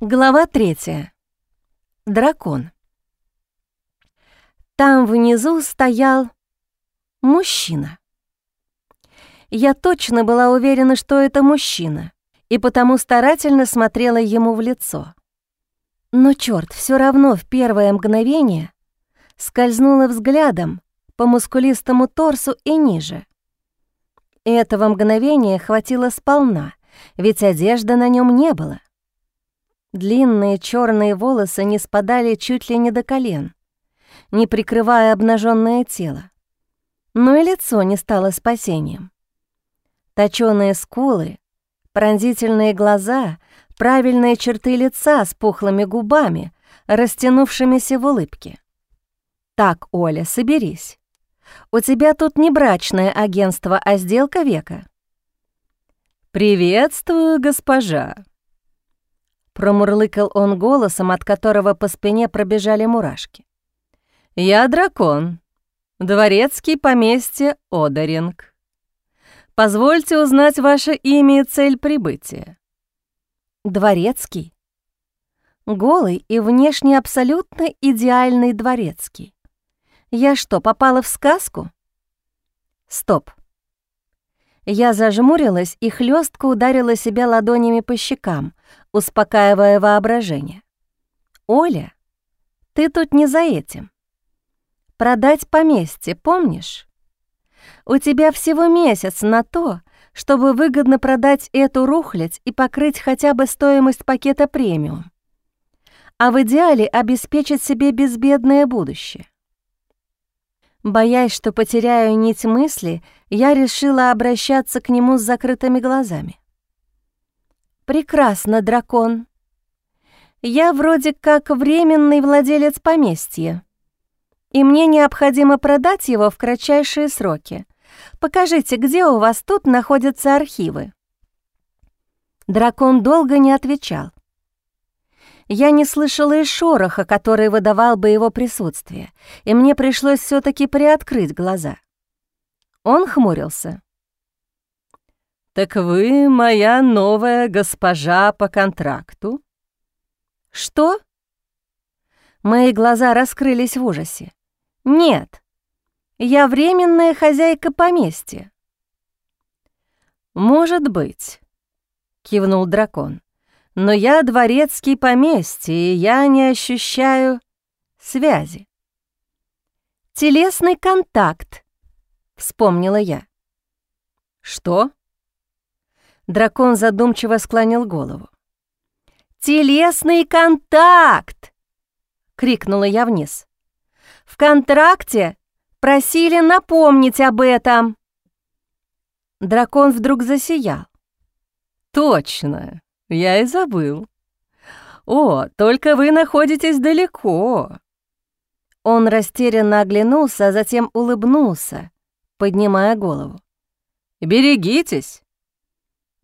Глава третья. Дракон. Там внизу стоял мужчина. Я точно была уверена, что это мужчина, и потому старательно смотрела ему в лицо. Но черт, все равно в первое мгновение скользнула взглядом по мускулистому торсу и ниже. Этого мгновения хватило сполна, ведь одежды на нем не было. Длинные черные волосы не спадали чуть ли не до колен, не прикрывая обнаженное тело. Но и лицо не стало спасением. Точёные скулы, пронзительные глаза, правильные черты лица с пухлыми губами, растянувшимися в улыбке. «Так, Оля, соберись. У тебя тут не брачное агентство, а сделка века». «Приветствую, госпожа», Промурлыкал он голосом, от которого по спине пробежали мурашки. «Я дракон. Дворецкий поместье Одаринг. Позвольте узнать ваше имя и цель прибытия». «Дворецкий?» Голый и внешне абсолютно идеальный дворецкий. Я что, попала в сказку? Стоп. Я зажмурилась и хлестко ударила себя ладонями по щекам, успокаивая воображение. «Оля, ты тут не за этим. Продать поместье, помнишь? У тебя всего месяц на то, чтобы выгодно продать эту рухлядь и покрыть хотя бы стоимость пакета премиум. А в идеале обеспечить себе безбедное будущее. Боясь, что потеряю нить мысли, я решила обращаться к нему с закрытыми глазами. «Прекрасно, дракон. Я вроде как временный владелец поместья, и мне необходимо продать его в кратчайшие сроки. Покажите, где у вас тут находятся архивы?» Дракон долго не отвечал. Я не слышала и шороха, который выдавал бы его присутствие, и мне пришлось все таки приоткрыть глаза. Он хмурился. «Так вы моя новая госпожа по контракту?» «Что?» Мои глаза раскрылись в ужасе. «Нет, я временная хозяйка поместья». «Может быть», — кивнул дракон, «но я дворецкий поместья, и я не ощущаю связи». «Телесный контакт», — вспомнила я. «Что?» Дракон задумчиво склонил голову. «Телесный контакт!» — крикнула я вниз. «В контракте просили напомнить об этом!» Дракон вдруг засиял. «Точно, я и забыл. О, только вы находитесь далеко!» Он растерянно оглянулся, а затем улыбнулся, поднимая голову. «Берегитесь!»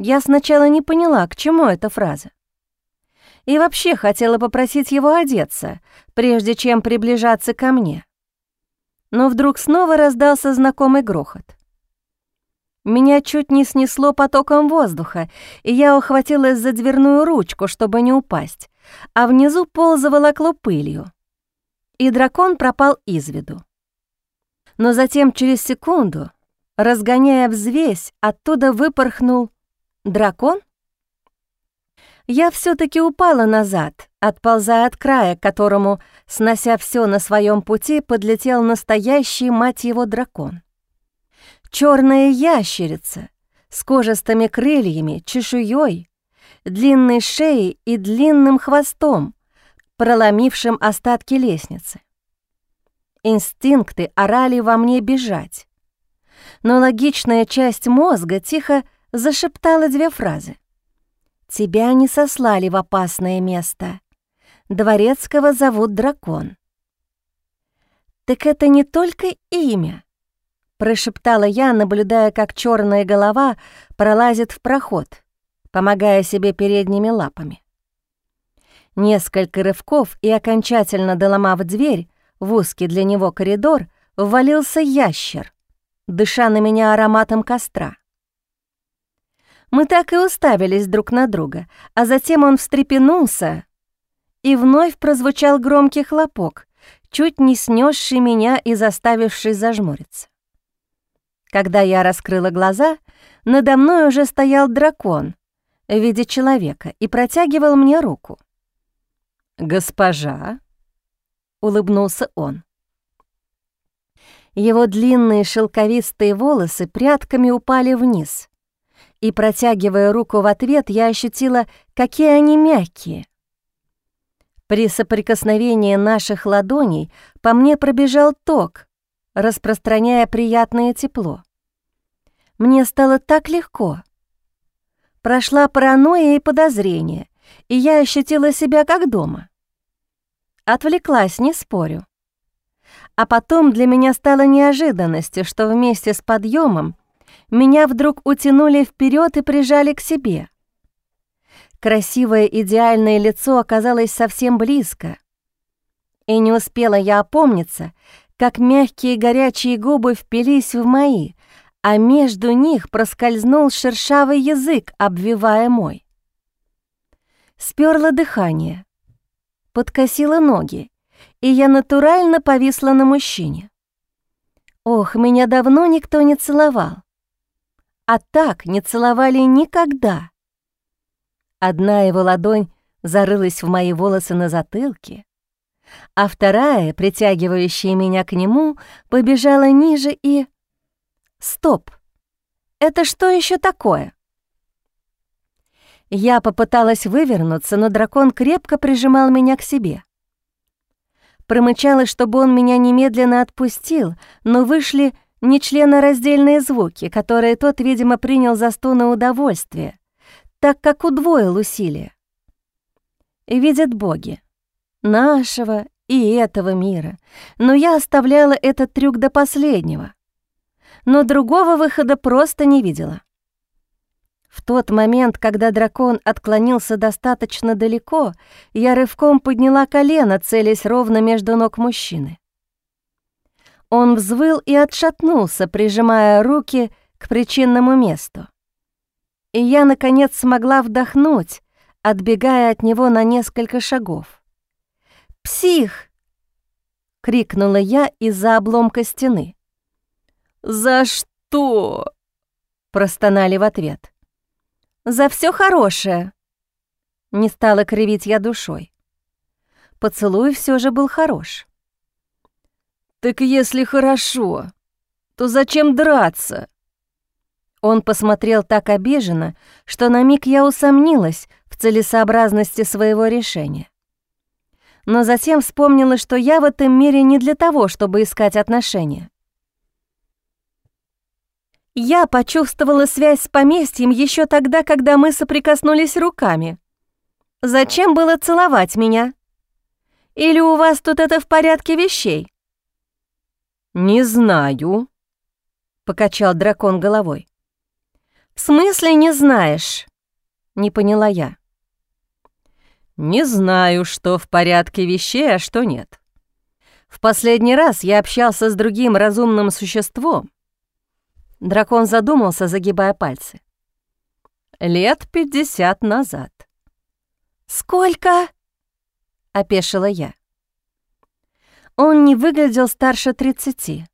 Я сначала не поняла, к чему эта фраза. И вообще хотела попросить его одеться, прежде чем приближаться ко мне. Но вдруг снова раздался знакомый грохот. Меня чуть не снесло потоком воздуха, и я ухватилась за дверную ручку, чтобы не упасть, а внизу пол заволокло пылью. И дракон пропал из виду. Но затем через секунду, разгоняя взвесь, оттуда выпорхнул Дракон? Я все таки упала назад, отползая от края, к которому, снося все на своем пути, подлетел настоящий, мать его, дракон. Черная ящерица с кожистыми крыльями, чешуей, длинной шеей и длинным хвостом, проломившим остатки лестницы. Инстинкты орали во мне бежать. Но логичная часть мозга тихо зашептала две фразы. «Тебя не сослали в опасное место. Дворецкого зовут Дракон». «Так это не только имя», — прошептала я, наблюдая, как черная голова пролазит в проход, помогая себе передними лапами. Несколько рывков и, окончательно доломав дверь в узкий для него коридор, ввалился ящер, дыша на меня ароматом костра. Мы так и уставились друг на друга, а затем он встрепенулся, и вновь прозвучал громкий хлопок, чуть не снесший меня и заставивший зажмуриться. Когда я раскрыла глаза, надо мной уже стоял дракон в виде человека и протягивал мне руку. «Госпожа», — улыбнулся он. Его длинные шелковистые волосы прядками упали вниз, и, протягивая руку в ответ, я ощутила, какие они мягкие. При соприкосновении наших ладоней по мне пробежал ток, распространяя приятное тепло. Мне стало так легко. Прошла паранойя и подозрение, и я ощутила себя как дома. Отвлеклась, не спорю. А потом для меня стало неожиданностью, что вместе с подъемом меня вдруг утянули вперед и прижали к себе. Красивое идеальное лицо оказалось совсем близко. И не успела я опомниться, как мягкие горячие губы впились в мои, а между них проскользнул шершавый язык, обвивая мой. Сперла дыхание, подкосила ноги, и я натурально повисла на мужчине. Ох, меня давно никто не целовал а так не целовали никогда. Одна его ладонь зарылась в мои волосы на затылке, а вторая, притягивающая меня к нему, побежала ниже и... Стоп! Это что еще такое? Я попыталась вывернуться, но дракон крепко прижимал меня к себе. Промычала, чтобы он меня немедленно отпустил, но вышли нечленораздельные звуки, которые тот, видимо, принял за стоны удовольствия, так как удвоил усилия. Видят боги, нашего и этого мира, но я оставляла этот трюк до последнего. Но другого выхода просто не видела. В тот момент, когда дракон отклонился достаточно далеко, я рывком подняла колено, целясь ровно между ног мужчины. Он взвыл и отшатнулся, прижимая руки к причинному месту. И я, наконец, смогла вдохнуть, отбегая от него на несколько шагов. «Псих!» — крикнула я из-за обломка стены. «За что?» — простонали в ответ. «За все хорошее!» Не стала кривить я душой. Поцелуй все же был хорош. «Так если хорошо, то зачем драться?» Он посмотрел так обиженно, что на миг я усомнилась в целесообразности своего решения. Но затем вспомнила, что я в этом мире не для того, чтобы искать отношения. Я почувствовала связь с поместьем еще тогда, когда мы соприкоснулись руками. Зачем было целовать меня? Или у вас тут это в порядке вещей? «Не знаю», — покачал дракон головой. «В смысле не знаешь?» — не поняла я. «Не знаю, что в порядке вещей, а что нет. В последний раз я общался с другим разумным существом». Дракон задумался, загибая пальцы. «Лет пятьдесят назад». «Сколько?» — опешила я. Он не выглядел старше 30.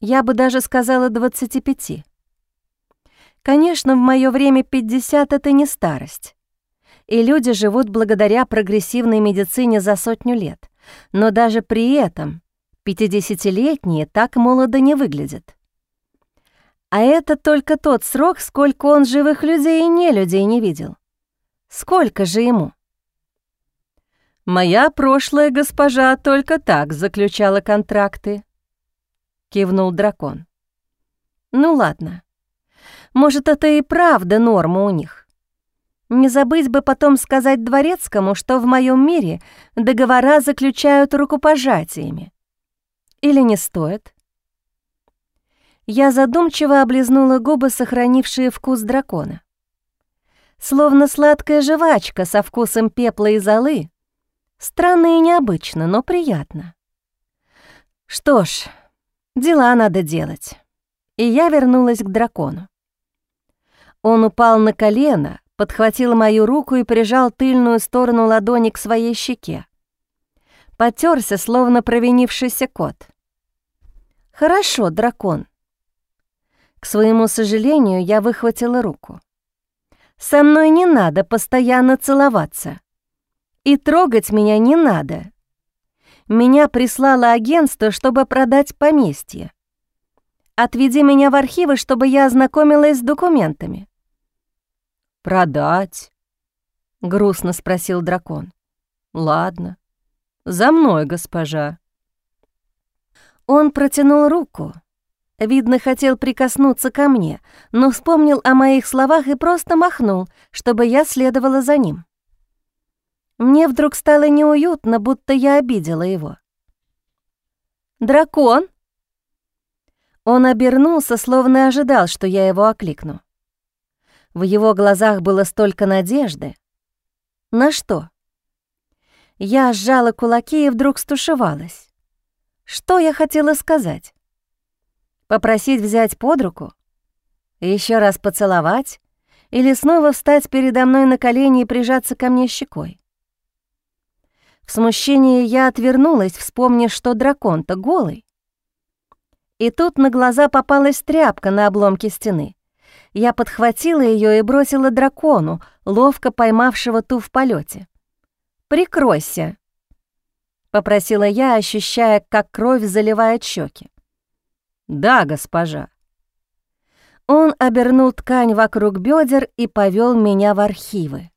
Я бы даже сказала 25. Конечно, в моё время 50 — это не старость. И люди живут благодаря прогрессивной медицине за сотню лет. Но даже при этом 50-летние так молодо не выглядят. А это только тот срок, сколько он живых людей и не людей не видел. Сколько же ему? «Моя прошлая госпожа только так заключала контракты», — кивнул дракон. «Ну ладно. Может, это и правда норма у них. Не забыть бы потом сказать дворецкому, что в моем мире договора заключают рукопожатиями. Или не стоит?» Я задумчиво облизнула губы, сохранившие вкус дракона. Словно сладкая жвачка со вкусом пепла и золы, Странно и необычно, но приятно. Что ж, дела надо делать. И я вернулась к дракону. Он упал на колено, подхватил мою руку и прижал тыльную сторону ладони к своей щеке. Потерся, словно провинившийся кот. «Хорошо, дракон». К своему сожалению, я выхватила руку. «Со мной не надо постоянно целоваться. И трогать меня не надо. Меня прислало агентство, чтобы продать поместье. Отведи меня в архивы, чтобы я ознакомилась с документами». «Продать?» — грустно спросил дракон. «Ладно. За мной, госпожа». Он протянул руку. Видно, хотел прикоснуться ко мне, но вспомнил о моих словах и просто махнул, чтобы я следовала за ним. Мне вдруг стало неуютно, будто я обидела его. «Дракон!» Он обернулся, словно ожидал, что я его окликну. В его глазах было столько надежды. На что? Я сжала кулаки и вдруг стушевалась. Что я хотела сказать? Попросить взять под руку? Еще раз поцеловать? Или снова встать передо мной на колени и прижаться ко мне щекой? В смущении я отвернулась, вспомнив, что дракон-то голый. И тут на глаза попалась тряпка на обломке стены. Я подхватила ее и бросила дракону, ловко поймавшего ту в полете. «Прикройся», — попросила я, ощущая, как кровь заливает щеки. «Да, госпожа». Он обернул ткань вокруг бедер и повел меня в архивы.